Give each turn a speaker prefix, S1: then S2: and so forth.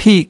S1: peak